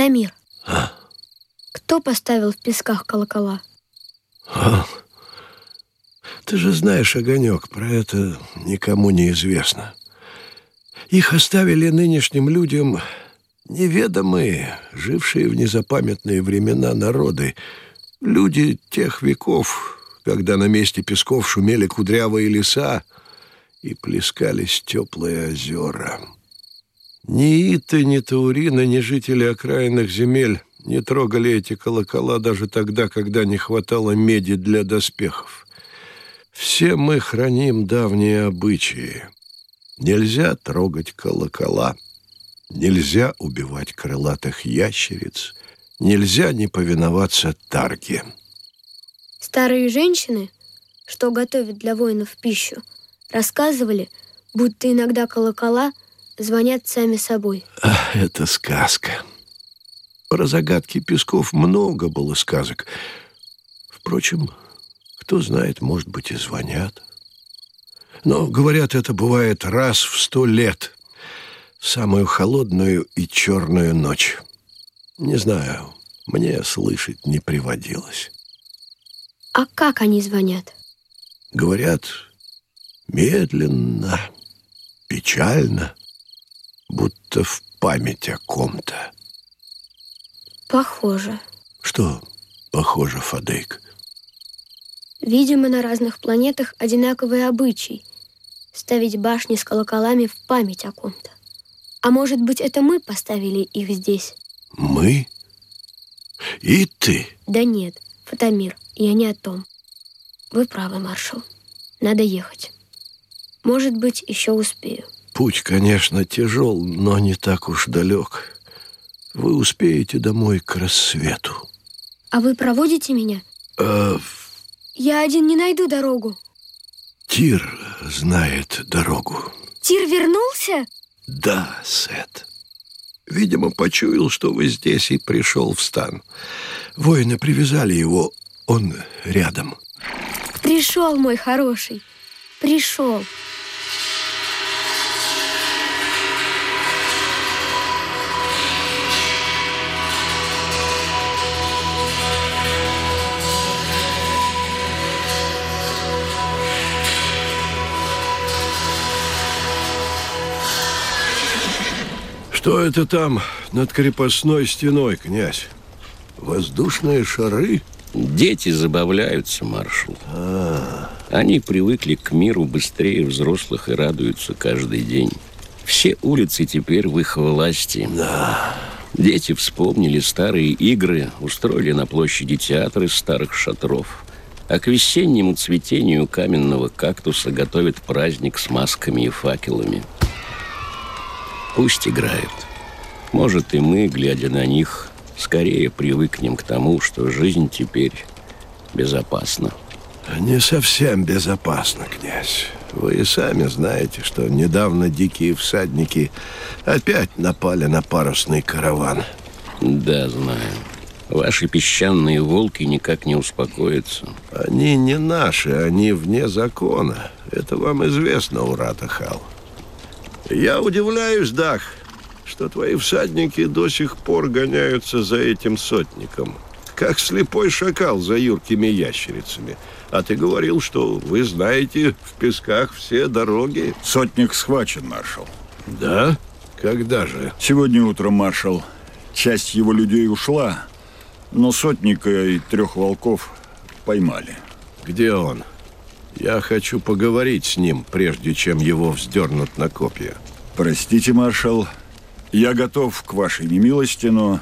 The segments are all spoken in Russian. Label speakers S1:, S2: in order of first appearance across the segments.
S1: Фотомир,
S2: А?
S1: кто поставил в песках колокола?
S2: А? Ты же знаешь, Огонек, про это никому не известно. Их оставили нынешним людям неведомые, жившие в незапамятные времена народы, люди тех веков, когда на месте песков шумели кудрявые леса и плескались теплые озера. Ни Иты, ни Таурина, ни жители окраинных земель не трогали эти колокола даже тогда, когда не хватало меди для доспехов. Все мы храним давние обычаи. Нельзя трогать колокола, нельзя убивать крылатых ящериц, нельзя не повиноваться тарге.
S1: Старые женщины, что готовят для воинов пищу, рассказывали, будто иногда колокола звонят сами собой.
S2: Ах, это сказка. Про загадки песков много было сказок. Впрочем, кто знает, может быть, и звонят. Но, говорят, это бывает раз в сто лет, в самую холодную и черную ночь. Не знаю, мне слышать не приводилось.
S1: А как они звонят?
S2: Говорят, медленно, печально, будто в память о ком-то.
S1: Похоже.
S2: Что похоже, Фадейк?
S1: Видимо, на разных планетах одинаковые обычаи. Ставить башни с колоколами в память о ком-то. А может быть, это мы поставили их здесь?
S2: Мы? И ты?
S1: Да нет, Фотомир, я не о том. Вы правы, маршал. Надо ехать. Может быть, еще успею.
S2: Путь, конечно, тяжел, но не так уж далек. Вы успеете домой к рассвету.
S1: А вы проводите меня?
S2: А
S1: Я один не найду дорогу.
S2: Тир знает дорогу.
S1: Тир вернулся?
S2: Да, Сет. Видимо, почуял, что вы здесь, и пришел в стан. Воины привязали его, он рядом.
S1: Пришел, мой хороший. Пришел.
S2: Что это там над крепостной стеной, князь? Воздушные шары?
S3: Дети забавляются, маршал. Они привыкли к миру быстрее взрослых и радуются каждый день. Все улицы теперь в их власти.
S2: Да.
S3: Дети вспомнили старые игры, устроили на площади театры старых шатров. А к весеннему цветению каменного кактуса готовят праздник с масками и факелами. Пусть играют. Может, и мы, глядя на них, скорее привыкнем к тому, что жизнь теперь безопасна.
S2: Не совсем безопасно, князь. Вы и сами знаете, что недавно дикие всадники опять напали на парусный караван.
S3: Да, знаю. Ваши песчаные волки никак не успокоятся.
S2: Они не наши, они вне закона. Это вам известно, Уратахал. Я удивляюсь, Дах, что твои всадники до сих пор гоняются за этим сотником, как слепой шакал за юркими ящерицами. А ты говорил, что вы знаете в песках все дороги.
S4: Сотник схвачен, маршал.
S2: Да? Когда же?
S4: Сегодня утром, маршал, часть его людей ушла, но сотника и трех волков поймали.
S2: Где он? Я хочу поговорить с ним, прежде чем его вздернут на копья.
S4: Простите, маршал, я готов к вашей немилости, но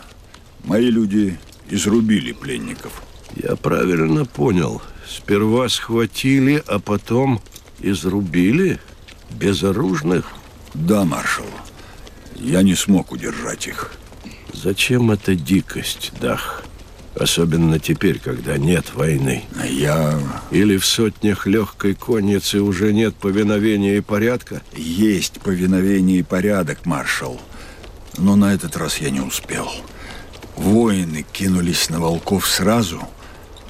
S4: мои люди изрубили пленников.
S2: Я правильно понял. Сперва схватили, а потом изрубили? Безоружных?
S4: Да, маршал. Я не смог удержать их.
S2: Зачем эта дикость, Дах? Особенно теперь, когда нет войны.
S4: А я...
S2: Или в сотнях легкой конницы уже нет повиновения и порядка?
S4: Есть повиновение и порядок, маршал. Но на этот раз я не успел. Воины кинулись на волков сразу,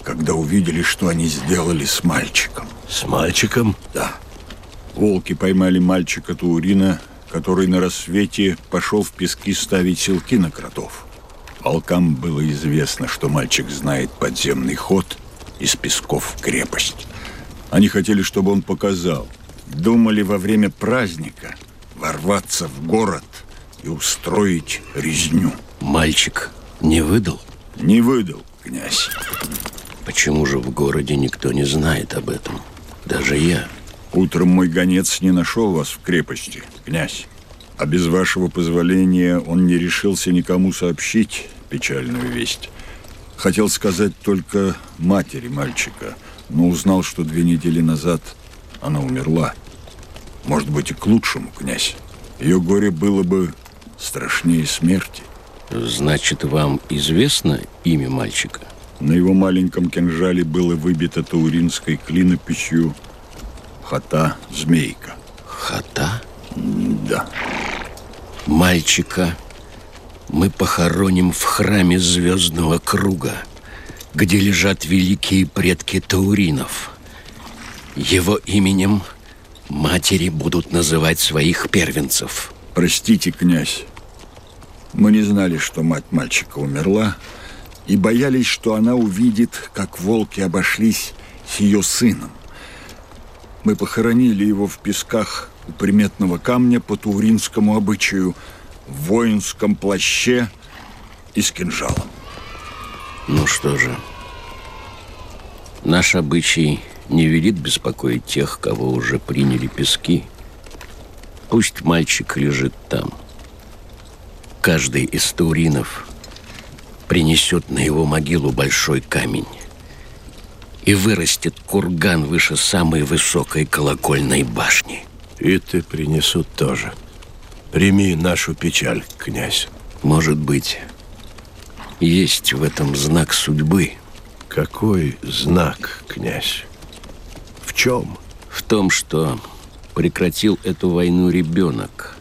S4: когда увидели, что они сделали с мальчиком.
S2: С мальчиком?
S4: Да. Волки поймали мальчика Таурина, который на рассвете пошел в пески ставить селки на кротов. Волкам было известно, что мальчик знает подземный ход из песков в крепость. Они хотели, чтобы он показал. Думали во время праздника ворваться в город и устроить резню.
S3: Мальчик не выдал?
S4: Не выдал, князь.
S3: Почему же в городе никто не знает об этом? Даже я.
S4: Утром мой гонец не нашел вас в крепости, князь. А без вашего позволения он не решился никому сообщить печальную весть. Хотел сказать только матери мальчика, но узнал, что две недели назад она умерла. Может быть, и к лучшему, князь. Ее горе было бы страшнее смерти.
S3: Значит, вам известно имя мальчика?
S4: На его маленьком кинжале было выбито тауринской клинописью «Хата-змейка».
S3: Хата?
S4: Да.
S3: Мальчика мы похороним в храме Звездного Круга, где лежат великие предки тауринов. Его именем матери будут называть своих первенцев.
S4: Простите, князь, мы не знали, что мать мальчика умерла, и боялись, что она увидит, как волки обошлись с ее сыном. Мы похоронили его в песках у приметного камня по тауринскому обычаю в воинском плаще и с кинжалом.
S3: Ну что же, наш обычай не велит беспокоить тех, кого уже приняли пески. Пусть мальчик лежит там. Каждый из тауринов принесет на его могилу большой камень и вырастет курган выше самой высокой колокольной башни.
S2: И ты принесут тоже. Прими нашу печаль, князь.
S3: Может быть, есть в этом знак судьбы.
S2: Какой знак, князь? В чем?
S3: В том, что прекратил эту войну ребенок.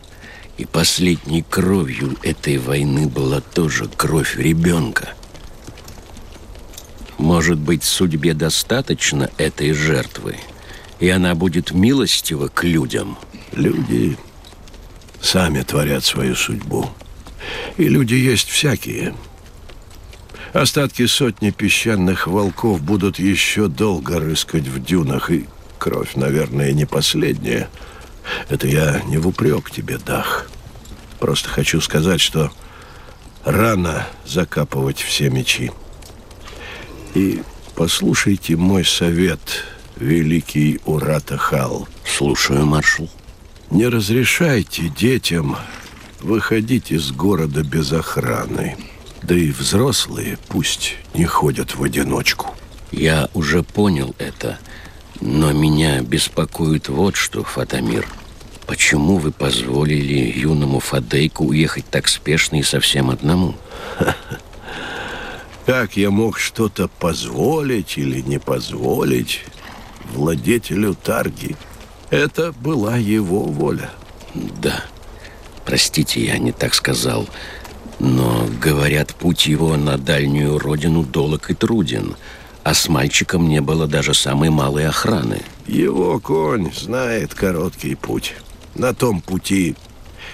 S3: И последней кровью этой войны была тоже кровь ребенка. Может быть, судьбе достаточно этой жертвы, и она будет милостива к людям.
S2: Люди сами творят свою судьбу. И люди есть всякие. Остатки сотни песчаных волков будут еще долго рыскать в дюнах, и кровь, наверное, не последняя. Это я не в упрек тебе, Дах. Просто хочу сказать, что рано закапывать все мечи. И послушайте мой совет, великий Уратахал.
S3: Слушаю, маршал.
S2: Не разрешайте детям выходить из города без охраны. Да и взрослые пусть не ходят в одиночку.
S3: Я уже понял это, но меня беспокоит вот что, Фатамир. Почему вы позволили юному Фадейку уехать так спешно и совсем одному?
S2: Как я мог что-то позволить или не позволить владетелю Тарги? Это была его воля.
S3: Да. Простите, я не так сказал. Но, говорят, путь его на дальнюю родину долог и труден. А с мальчиком не было даже самой малой охраны.
S2: Его конь знает короткий путь. На том пути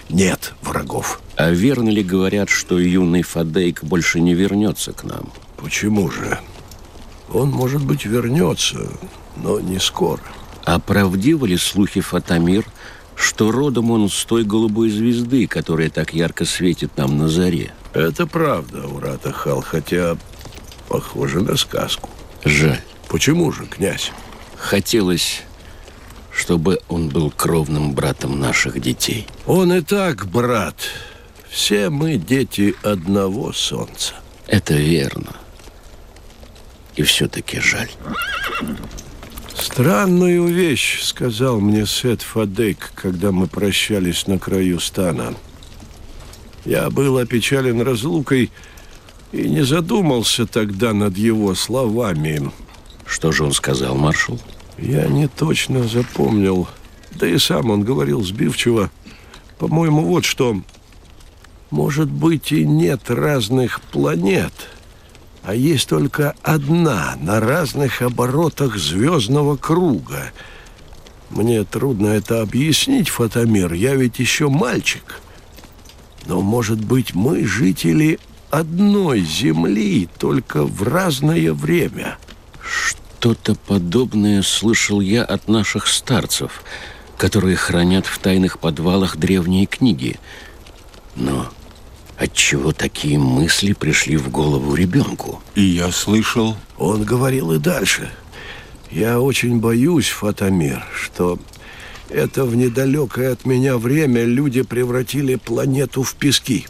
S2: нет врагов.
S3: А верно ли говорят, что юный Фадейк больше не вернется к нам?
S2: Почему же? Он, может быть, вернется, но не скоро.
S3: А правдивы ли слухи Фатамир, что родом он с той голубой звезды, которая так ярко светит нам на заре?
S2: Это правда, Урата Хал, хотя похоже на сказку.
S3: Жаль.
S2: Почему же, князь?
S3: Хотелось, чтобы он был кровным братом наших детей.
S2: Он и так брат. Все мы дети одного солнца.
S3: Это верно. И все-таки жаль.
S2: Странную вещь сказал мне Сет Фадейк, когда мы прощались на краю стана. Я был опечален разлукой и не задумался тогда над его словами.
S3: Что же он сказал, маршал?
S2: Я не точно запомнил. Да и сам он говорил сбивчиво. По-моему, вот что. Может быть, и нет разных планет – а есть только одна на разных оборотах звездного круга. Мне трудно это объяснить, Фотомир, я ведь еще мальчик. Но, может быть, мы жители одной земли, только в разное время.
S3: Что-то подобное слышал я от наших старцев, которые хранят в тайных подвалах древние книги. Но отчего такие мысли пришли в голову ребенку?
S4: И я слышал...
S2: Он говорил и дальше. Я очень боюсь, Фатамир, что это в недалекое от меня время люди превратили планету в пески.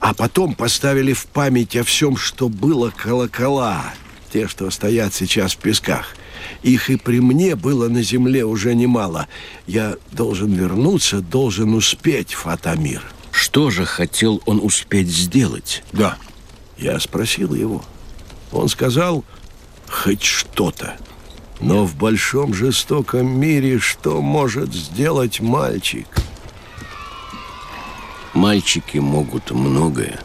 S2: А потом поставили в память о всем, что было колокола, те, что стоят сейчас в песках. Их и при мне было на земле уже немало. Я должен вернуться, должен успеть, Фатамир.
S3: Что же хотел он успеть сделать?
S4: Да.
S2: Я спросил его. Он сказал, хоть что-то. Но в большом жестоком мире что может сделать мальчик?
S3: Мальчики могут многое.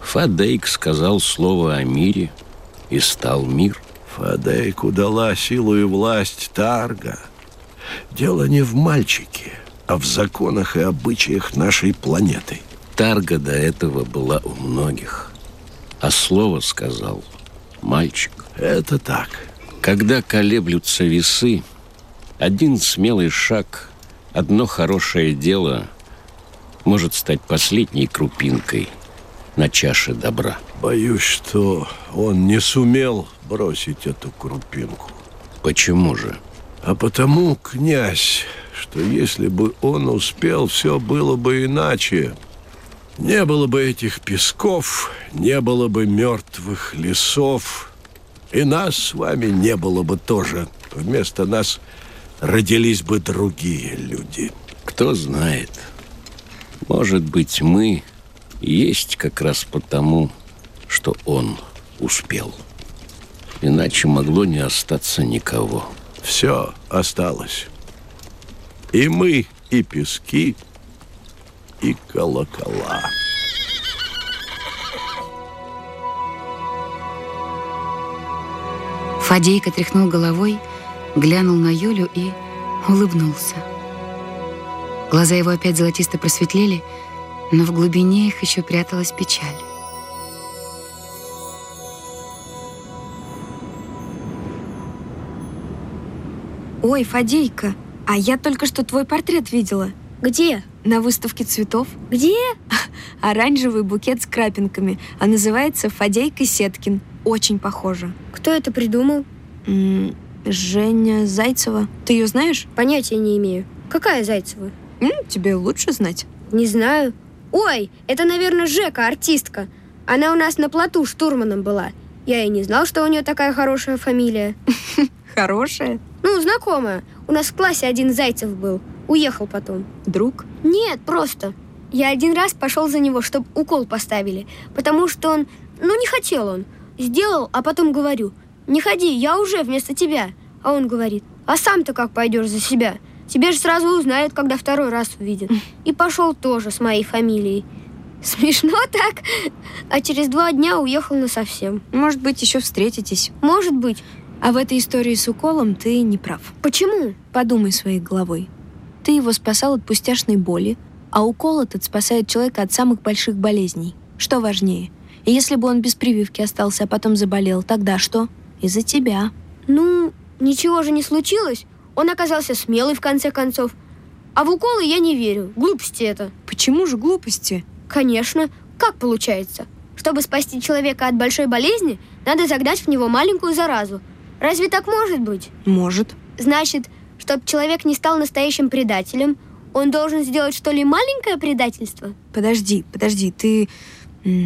S3: Фадейк сказал слово о мире, и стал мир.
S2: Фадейку дала силу и власть Тарга. Дело не в мальчике, а в законах и обычаях нашей планеты.
S3: Тарга до этого была у многих. А слово сказал мальчик.
S2: Это так.
S3: Когда колеблются весы, один смелый шаг, одно хорошее дело может стать последней крупинкой на чаше добра.
S2: Боюсь, что он не сумел бросить эту крупинку.
S3: Почему же?
S2: А потому, князь, что если бы он успел, все было бы иначе. Не было бы этих песков, не было бы мертвых лесов, и нас с вами не было бы тоже. Вместо нас родились бы другие люди.
S3: Кто знает. Может быть, мы есть как раз потому, что он успел. Иначе могло не остаться никого.
S2: Все осталось. И мы, и пески, и колокола.
S5: Фадейка тряхнул головой, глянул на Юлю и улыбнулся. Глаза его опять золотисто просветлели, но в глубине их еще пряталась печаль.
S6: Ой, Фадейка, а я только что твой портрет видела.
S1: Где?
S6: На выставке цветов.
S1: Где?
S6: Оранжевый букет с крапинками, а называется Фадейка Сеткин. Очень похоже.
S1: Кто это придумал?
S6: М, Женя Зайцева. Ты ее знаешь?
S1: Понятия не имею. Какая Зайцева?
S6: М, тебе лучше знать.
S1: Не знаю. Ой, это, наверное, Жека, артистка. Она у нас на плоту штурманом была. Я и не знал, что у нее такая хорошая фамилия.
S6: Хорошая.
S1: Ну, знакомая. У нас в классе один Зайцев был. Уехал потом.
S6: Друг.
S1: Нет, просто. Я один раз пошел за него, чтобы укол поставили. Потому что он... Ну, не хотел он. Сделал, а потом говорю. Не ходи, я уже вместо тебя. А он говорит. А сам-то как пойдешь за себя? Тебе же сразу узнают, когда второй раз увидят. И пошел тоже с моей фамилией. Смешно так? А через два дня уехал насовсем.
S6: Может быть, еще встретитесь.
S1: Может быть.
S6: А в этой истории с уколом ты не прав.
S1: Почему?
S6: Подумай своей головой. Ты его спасал от пустяшной боли, а укол этот спасает человека от самых больших болезней. Что важнее? И если бы он без прививки остался, а потом заболел, тогда что? Из-за тебя.
S1: Ну, ничего же не случилось. Он оказался смелый в конце концов. А в уколы я не верю. Глупости это.
S6: Почему же глупости?
S1: Конечно. Как получается? Чтобы спасти человека от большой болезни, надо загнать в него маленькую заразу. Разве так может быть?
S6: Может.
S1: Значит, чтобы человек не стал настоящим предателем, он должен сделать что ли маленькое предательство?
S6: Подожди, подожди, ты...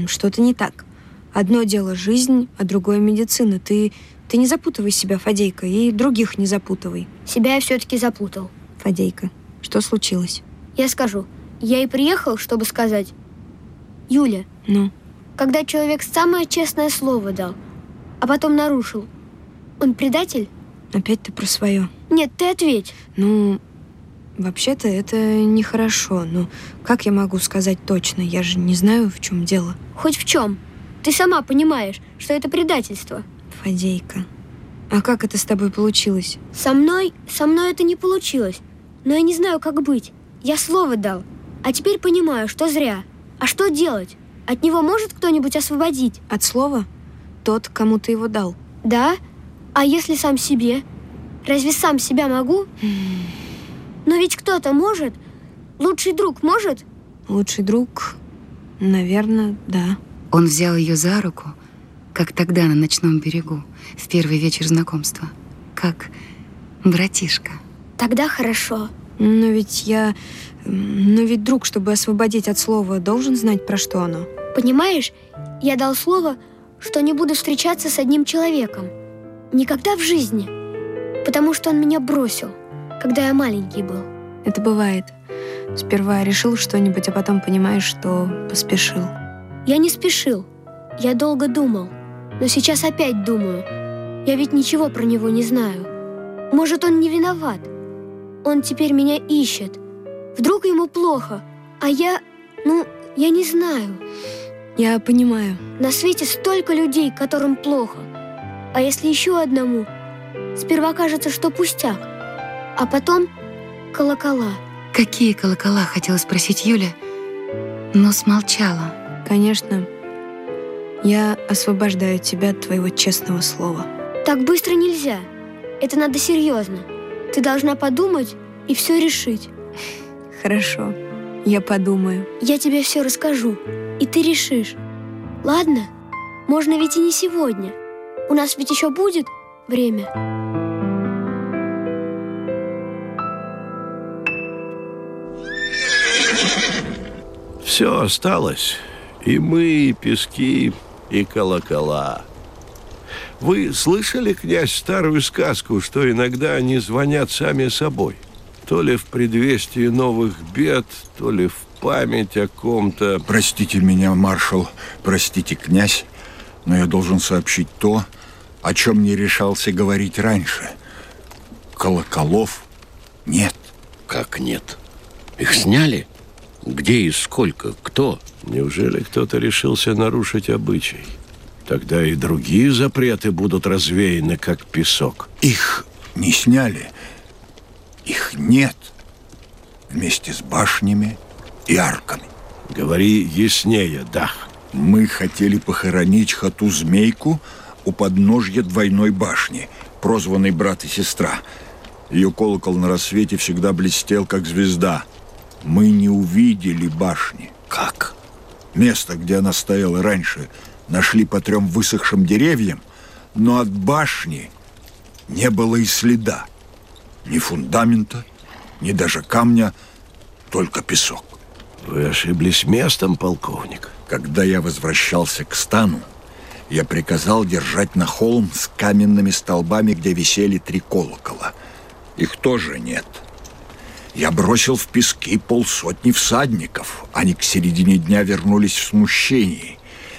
S6: Что-то не так. Одно дело жизнь, а другое медицина. Ты, ты не запутывай себя, Фадейка, и других не запутывай.
S1: Себя я все-таки запутал.
S6: Фадейка, что случилось?
S1: Я скажу. Я и приехал, чтобы сказать. Юля,
S6: Ну,
S1: когда человек самое честное слово дал, а потом нарушил, он предатель?
S6: опять ты про свое.
S1: Нет, ты ответь.
S6: Ну, вообще-то это нехорошо. Ну, как я могу сказать точно? Я же не знаю, в чем дело.
S1: Хоть в чем. Ты сама понимаешь, что это предательство.
S6: Фадейка. А как это с тобой получилось?
S1: Со мной, со мной это не получилось. Но я не знаю, как быть. Я слово дал. А теперь понимаю, что зря. А что делать? От него может кто-нибудь освободить?
S6: От слова тот, кому ты его дал.
S1: Да? А если сам себе? Разве сам себя могу? Но ведь кто-то может. Лучший друг может?
S6: Лучший друг, наверное, да.
S5: Он взял ее за руку, как тогда на ночном берегу, в первый вечер знакомства. Как братишка.
S1: Тогда хорошо.
S6: Но ведь я... Но ведь друг, чтобы освободить от слова, должен знать, про что оно.
S1: Понимаешь, я дал слово, что не буду встречаться с одним человеком. Никогда в жизни. Потому что он меня бросил, когда я маленький был.
S6: Это бывает. Сперва решил что-нибудь, а потом понимаешь, что поспешил.
S1: Я не спешил. Я долго думал. Но сейчас опять думаю. Я ведь ничего про него не знаю. Может, он не виноват. Он теперь меня ищет. Вдруг ему плохо, а я... Ну, я не знаю.
S6: Я понимаю.
S1: На свете столько людей, которым плохо. А если еще одному? Сперва кажется, что пустяк. А потом колокола.
S5: Какие колокола, хотела спросить Юля, но смолчала.
S6: Конечно, я освобождаю тебя от твоего честного слова.
S1: Так быстро нельзя. Это надо серьезно. Ты должна подумать и все решить.
S6: Хорошо, я подумаю.
S1: Я тебе все расскажу, и ты решишь. Ладно? Можно ведь и не сегодня. У нас ведь еще будет время.
S2: Все осталось. И мы, и пески, и колокола. Вы слышали, князь, старую сказку, что иногда они звонят сами собой? То ли в предвестии новых бед, то ли в память о ком-то.
S4: Простите меня, маршал, простите, князь, но я должен сообщить то, о чем не решался говорить раньше. Колоколов нет.
S3: Как нет? Их сняли? Где и сколько? Кто?
S2: Неужели кто-то решился нарушить обычай? Тогда и другие запреты будут развеяны, как песок.
S4: Их не сняли. Их нет. Вместе с башнями и арками.
S2: Говори яснее, Дах.
S4: Мы хотели похоронить хату-змейку у подножья двойной башни, прозванной брат и сестра. Ее колокол на рассвете всегда блестел, как звезда. Мы не увидели башни.
S3: Как?
S4: Место, где она стояла раньше, нашли по трем высохшим деревьям, но от башни не было и следа. Ни фундамента, ни даже камня, только песок.
S2: Вы ошиблись местом, полковник.
S4: Когда я возвращался к стану, я приказал держать на холм с каменными столбами, где висели три колокола. Их тоже нет. Я бросил в пески полсотни всадников. Они к середине дня вернулись в смущении.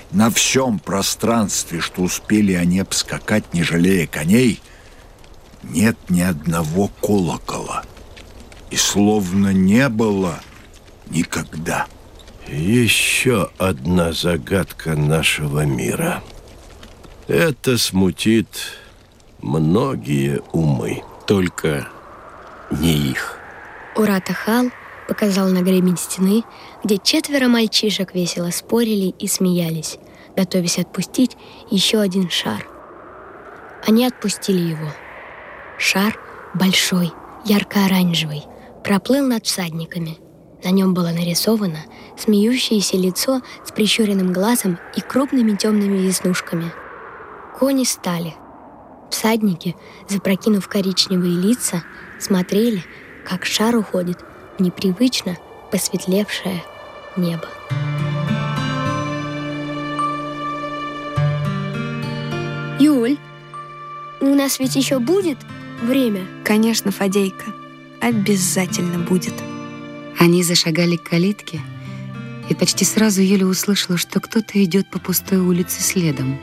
S4: На всем пространстве, что успели они обскакать, не жалея коней, нет ни одного колокола. И словно не было никогда.
S2: Еще одна загадка нашего мира. Это смутит многие умы.
S3: Только не их.
S1: Уратахал показал на гребень стены, где четверо мальчишек весело спорили и смеялись, готовясь отпустить еще один шар. Они отпустили его. Шар большой, ярко-оранжевый, проплыл над всадниками. На нем было нарисовано смеющееся лицо с прищуренным глазом и крупными темными веснушками. Кони стали. Всадники, запрокинув коричневые лица, смотрели, как шар уходит в непривычно посветлевшее небо. Юль, у нас ведь еще будет время?
S6: Конечно, Фадейка, обязательно будет.
S5: Они зашагали к калитке, и почти сразу Юля услышала, что кто-то идет по пустой улице следом,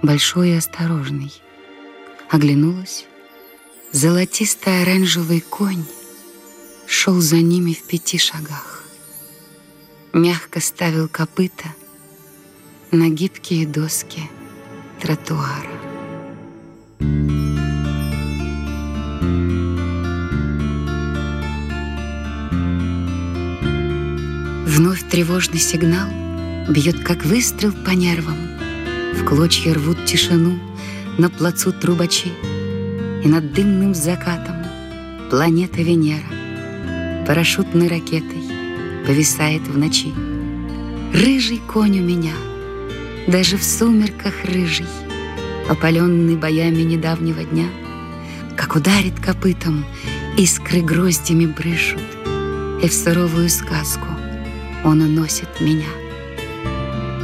S5: большой и осторожный. Оглянулась. Золотистый оранжевый конь шел за ними в пяти шагах. Мягко ставил копыта на гибкие доски тротуара. Вновь тревожный сигнал Бьет, как выстрел по нервам. В клочья рвут тишину На плацу трубачи. И над дымным закатом Планета Венера Парашютной ракетой Повисает в ночи. Рыжий конь у меня, Даже в сумерках рыжий, Опаленный боями недавнего дня, Как ударит копытом, Искры гроздями брышут, И в суровую сказку Он уносит меня.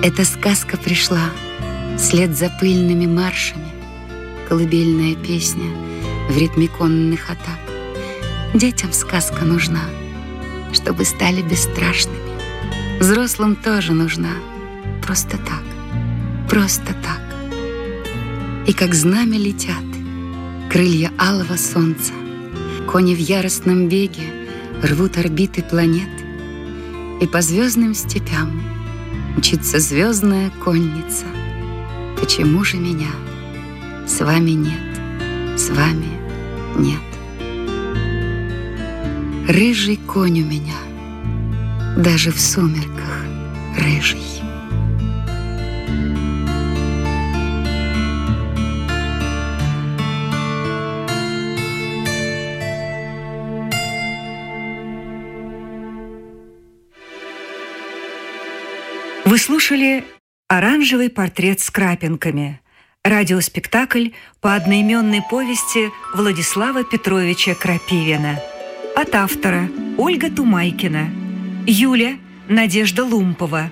S5: Эта сказка пришла Вслед за пыльными маршами, Колыбельная песня В ритме конных атак. Детям сказка нужна, Чтобы стали бесстрашными. Взрослым тоже нужна. Просто так, просто так. И как знамя летят Крылья алого солнца, Кони в яростном беге Рвут орбиты планет, И по звездным степям Мчится звездная конница. Почему же меня с вами нет, с вами нет? Рыжий конь у меня, даже в сумерках рыжий.
S7: Слушали «Оранжевый портрет с крапинками» радиоспектакль по одноименной повести Владислава Петровича Крапивина. От автора Ольга Тумайкина, Юля Надежда Лумпова,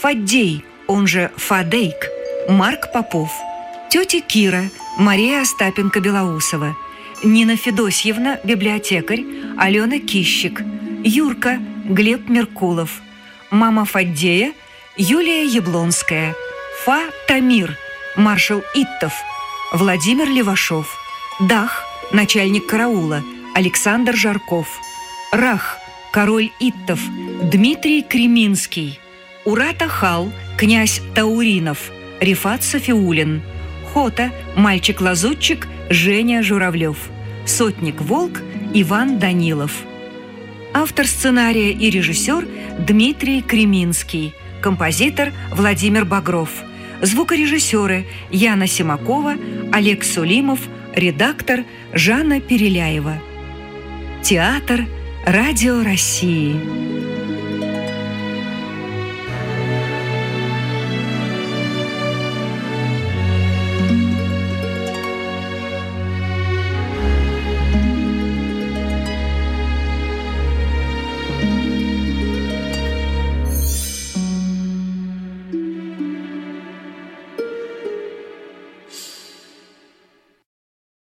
S7: Фаддей, он же Фадейк, Марк Попов, тетя Кира Мария Остапенко-Белоусова, Нина Федосьевна, библиотекарь, Алена Кищик, Юрка Глеб Меркулов, мама Фаддея – Юлия Яблонская, Фа Тамир, маршал Иттов, Владимир Левашов, Дах, начальник караула, Александр Жарков, Рах, король Иттов, Дмитрий Креминский, Урата Хал, князь Тауринов, Рифат Софиулин, Хота, мальчик-лазутчик Женя Журавлев, сотник Волк Иван Данилов. Автор сценария и режиссер Дмитрий Креминский – композитор Владимир Багров, звукорежиссеры Яна Симакова, Олег Сулимов, редактор Жанна Переляева. Театр «Радио России».